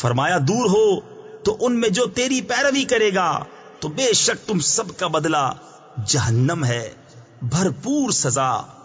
فرمایا، دور ہو، تو ان میں جو تیری پیروی کرے گا، تو بے شک تم سب کا بدلہ جہنم ہے، بھرپور سزا۔